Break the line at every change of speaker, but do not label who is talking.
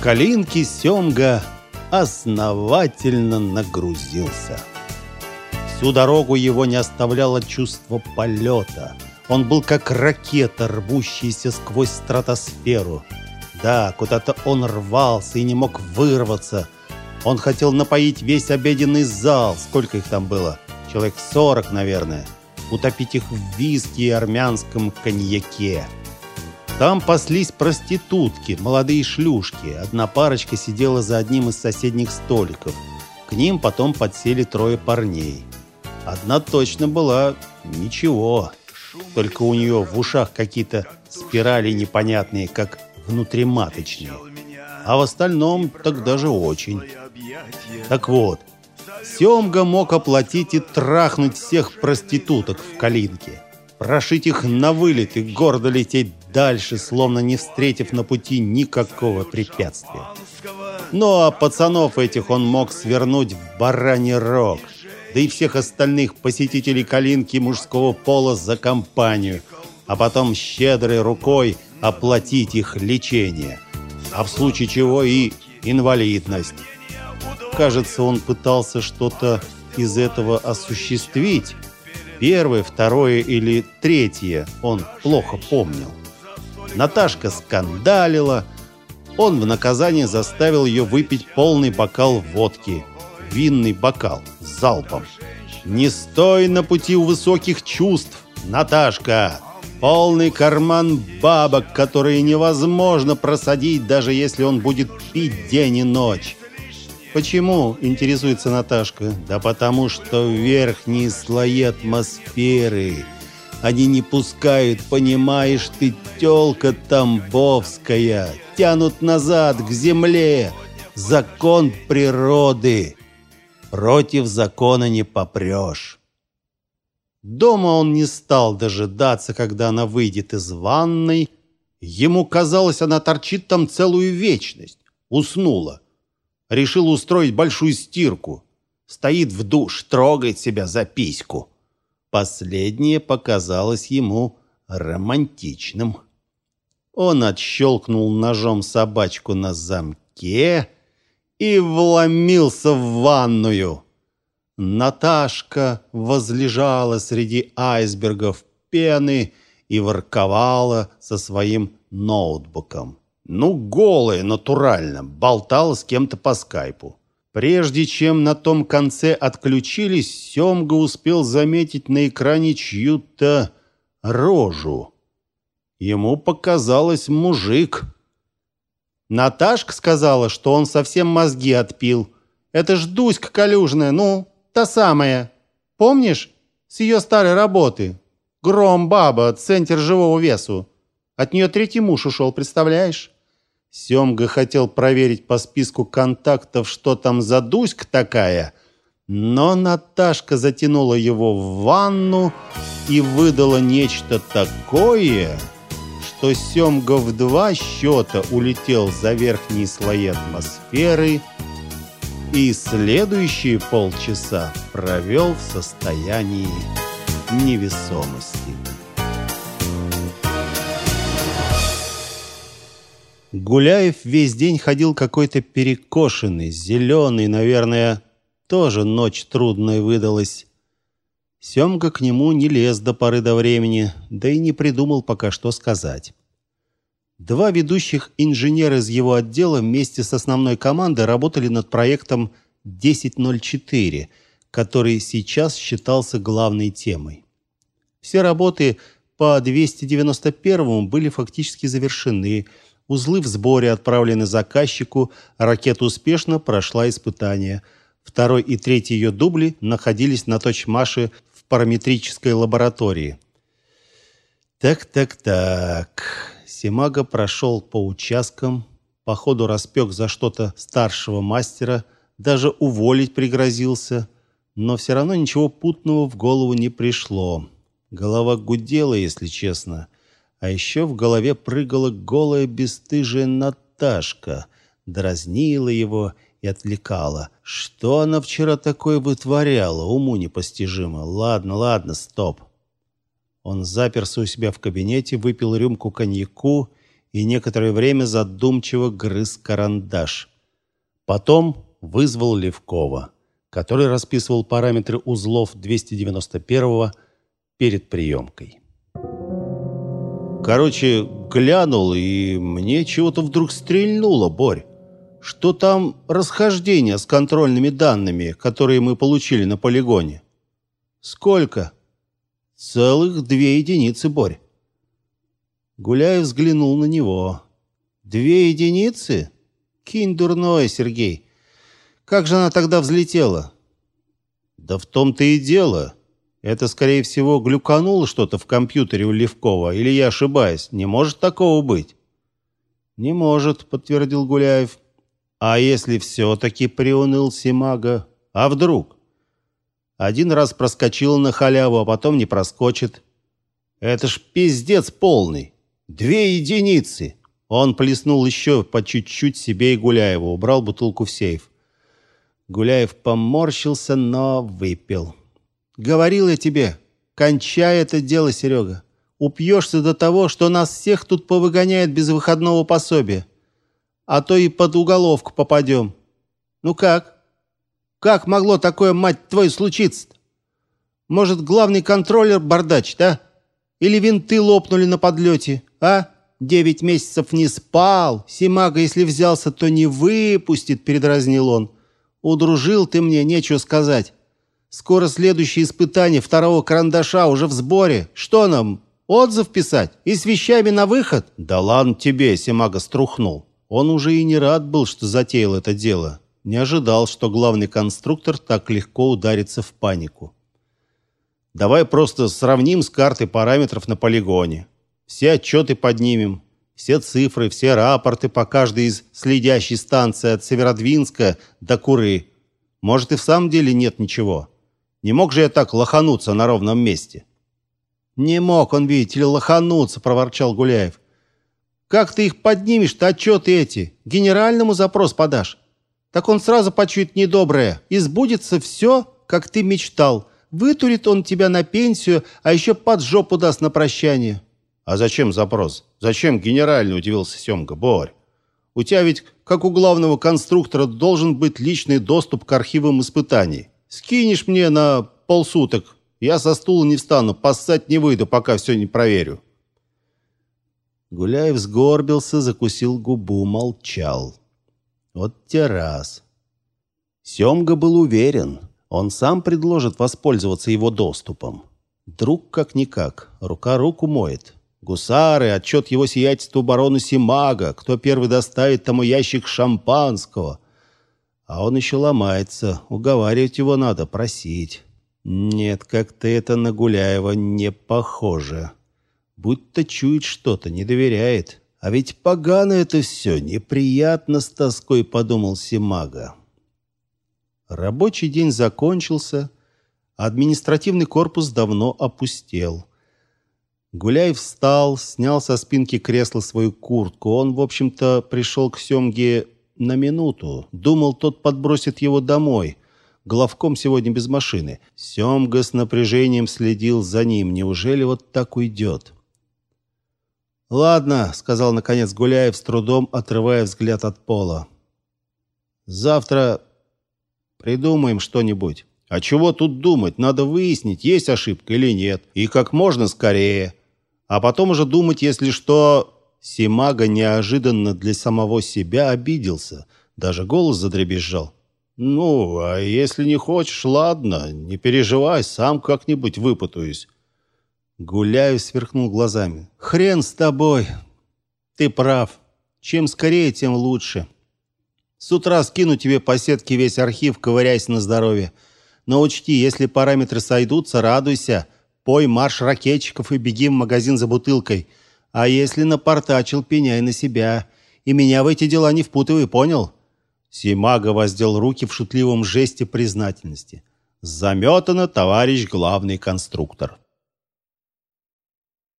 калинки Семга основательно нагрузился. Всю дорогу его не оставляло чувство полета. Он был как ракета, рвущаяся сквозь стратосферу. Да, куда-то он рвался и не мог вырваться. Он хотел напоить весь обеденный зал. Сколько их там было? Человек сорок, наверное. Утопить их в виске и армянском коньяке. Там паслись проститутки, молодые шлюшки. Одна парочка сидела за одним из соседних столиков. К ним потом подсели трое парней. Одна точно была ничего. Только у нее в ушах какие-то спирали непонятные, как внутриматочные. А в остальном так даже очень. Так вот, Семга мог оплатить и трахнуть всех проституток в Калинке. Прошить их на вылет и гордо лететь дальше, словно не встретив на пути никакого препятствия. Ну а пацанов этих он мог свернуть в бараний рог, да и всех остальных посетителей калинки мужского пола за компанию, а потом щедрой рукой оплатить их лечение, а в случае чего и инвалидность. Кажется, он пытался что-то из этого осуществить. Первое, второе или третье он плохо помнил. Наташка скандалила. Он в наказание заставил ее выпить полный бокал водки. Винный бокал с залпом. «Не стой на пути у высоких чувств, Наташка!» Полный карман бабок, которые невозможно просадить, даже если он будет пить день и ночь. Почему, интересуется Наташка? Да потому что верхние слои атмосферы – они не пускают, понимаешь ты, тёлка тамбовская. Тянут назад, к земле. Закон природы. Против закона не попрёшь. Дома он не стал дожидаться, когда она выйдет из ванной. Ему казалось, она торчит там целую вечность. Уснула. Решил устроить большую стирку. Стоит в душ, трогает себя за письку. Последнее показалось ему романтичным. Он отщелкнул ножом собачку на замке и вломился в ванную. Наташка возлежала среди айсбергов пены и ворковала со своим ноутбуком. Ну, голая, натурально, болтала с кем-то по скайпу. Прежде чем на том конце отключились, Семга успел заметить на экране чью-то рожу. Ему показалось мужик. Наташка сказала, что он совсем мозги отпил. Это ж Дуська Калюжная, ну, та самая. Помнишь? С ее старой работы. Гром баба, центр живого весу. От нее третий муж ушел, представляешь? Семга хотел проверить по списку контактов, что там за Дуська такая, но Наташка затянула его в ванну и выдала нечто такое, что Семга в два счета улетел за верхние слои атмосферы и следующие полчаса провел в состоянии невесомости. Гуляев весь день ходил какой-то перекошенный, зеленый, наверное, тоже ночь трудная выдалась. Семка к нему не лез до поры до времени, да и не придумал пока что сказать. Два ведущих инженера из его отдела вместе с основной командой работали над проектом 1004, который сейчас считался главной темой. Все работы по 291 были фактически завершены – Узлы в сборе отправлены заказчику, ракета успешно прошла испытание. Второй и третий ее дубли находились на точмаше в параметрической лаборатории. Так-так-так. Симага прошел по участкам, по ходу распек за что-то старшего мастера, даже уволить пригрозился, но все равно ничего путного в голову не пришло. Голова гудела, если честно. А еще в голове прыгала голая бесстыжая Наташка, дразнила его и отвлекала. Что она вчера такое вытворяла, уму непостижимо. Ладно, ладно, стоп. Он заперся у себя в кабинете, выпил рюмку коньяку и некоторое время задумчиво грыз карандаш. Потом вызвал Левкова, который расписывал параметры узлов 291 перед приемкой. Короче, глянул, и мне чего-то вдруг стрельнуло, Борь. Что там расхождение с контрольными данными, которые мы получили на полигоне? Сколько? Целых две единицы, Борь. Гуляев взглянул на него. Две единицы? Кинь дурное, Сергей. Как же она тогда взлетела? Да в том-то и дело. Это, скорее всего, глюкануло что-то в компьютере у Левкова, или я ошибаюсь? Не может такого быть? Не может, подтвердил Гуляев. А если все-таки приуныл Симага? А вдруг? Один раз проскочил на халяву, а потом не проскочит. Это ж пиздец полный. Две единицы. Он плеснул еще по чуть-чуть себе и Гуляеву, убрал бутылку в сейф. Гуляев поморщился, но выпил. Говорил я тебе, кончай это дело, Серега. Упьешься до того, что нас всех тут повыгоняют без выходного пособия. А то и под уголовку попадем. Ну как? Как могло такое, мать твою, случиться -то? Может, главный контроллер бардач, да? Или винты лопнули на подлете, а? Девять месяцев не спал. Симага, если взялся, то не выпустит, передразнил он. Удружил ты мне, нечего сказать. Скоро следующее испытание второго карандаша уже в сборе. Что нам, отзыв писать? И с вещами на выход? Да ладно тебе, Симага струхнул. Он уже и не рад был, что затеял это дело. Не ожидал, что главный конструктор так легко ударится в панику. Давай просто сравним с картой параметров на полигоне. Все отчеты поднимем, все цифры, все рапорты по каждой из следящей станций от Северодвинска до Куры. Может, и в самом деле нет ничего. Не мог же я так лохануться на ровном месте. Не мог он, видите ли, лохануться, проворчал Гуляев. Как ты их поднимешь-то, отчеты эти? Генеральному запрос подашь. Так он сразу почует недоброе. И сбудется все, как ты мечтал. Вытурит он тебя на пенсию, а еще под жопу даст на прощание. «А зачем запрос? Зачем генеральный?» – удивился Семга. «Борь, у тебя ведь, как у главного конструктора, должен быть личный доступ к архивам испытаний. Скинешь мне на полсуток, я со стула не встану, поссать не выйду, пока все не проверю». Гуляев сгорбился, закусил губу, молчал. Вот те раз. Семга был уверен, он сам предложит воспользоваться его доступом. Друг как-никак, рука руку моет. Гусары, отчет его сиятельству барону Симага, кто первый доставит тому ящик шампанского. А он еще ломается, уговаривать его надо, просить. Нет, как-то это на Гуляева не похоже. Будь-то чует что-то, не доверяет. А ведь погано это все, неприятно с тоской, подумал Симага. Рабочий день закончился, административный корпус давно опустел. Гуляй встал, снял со спинки кресла свою куртку. Он, в общем-то, пришел к Семге на минуту. Думал, тот подбросит его домой. Главком сегодня без машины. Семга с напряжением следил за ним. Неужели вот так уйдет? «Ладно», — сказал наконец Гуляев, с трудом отрывая взгляд от пола. «Завтра придумаем что-нибудь». «А чего тут думать? Надо выяснить, есть ошибка или нет. И как можно скорее» а потом уже думать, если что... Симага неожиданно для самого себя обиделся. Даже голос задребезжал. «Ну, а если не хочешь, ладно, не переживай, сам как-нибудь выпутаюсь». Гуляю сверкнул глазами. «Хрен с тобой. Ты прав. Чем скорее, тем лучше. С утра скину тебе по сетке весь архив, ковыряйся на здоровье. Но учти, если параметры сойдутся, радуйся. Пой марш ракетчиков и беги в магазин за бутылкой. А если напортачил, пеняй на себя. И меня в эти дела не впутывай, понял?» Симага воздел руки в шутливом жесте признательности. «Заметано, товарищ главный конструктор».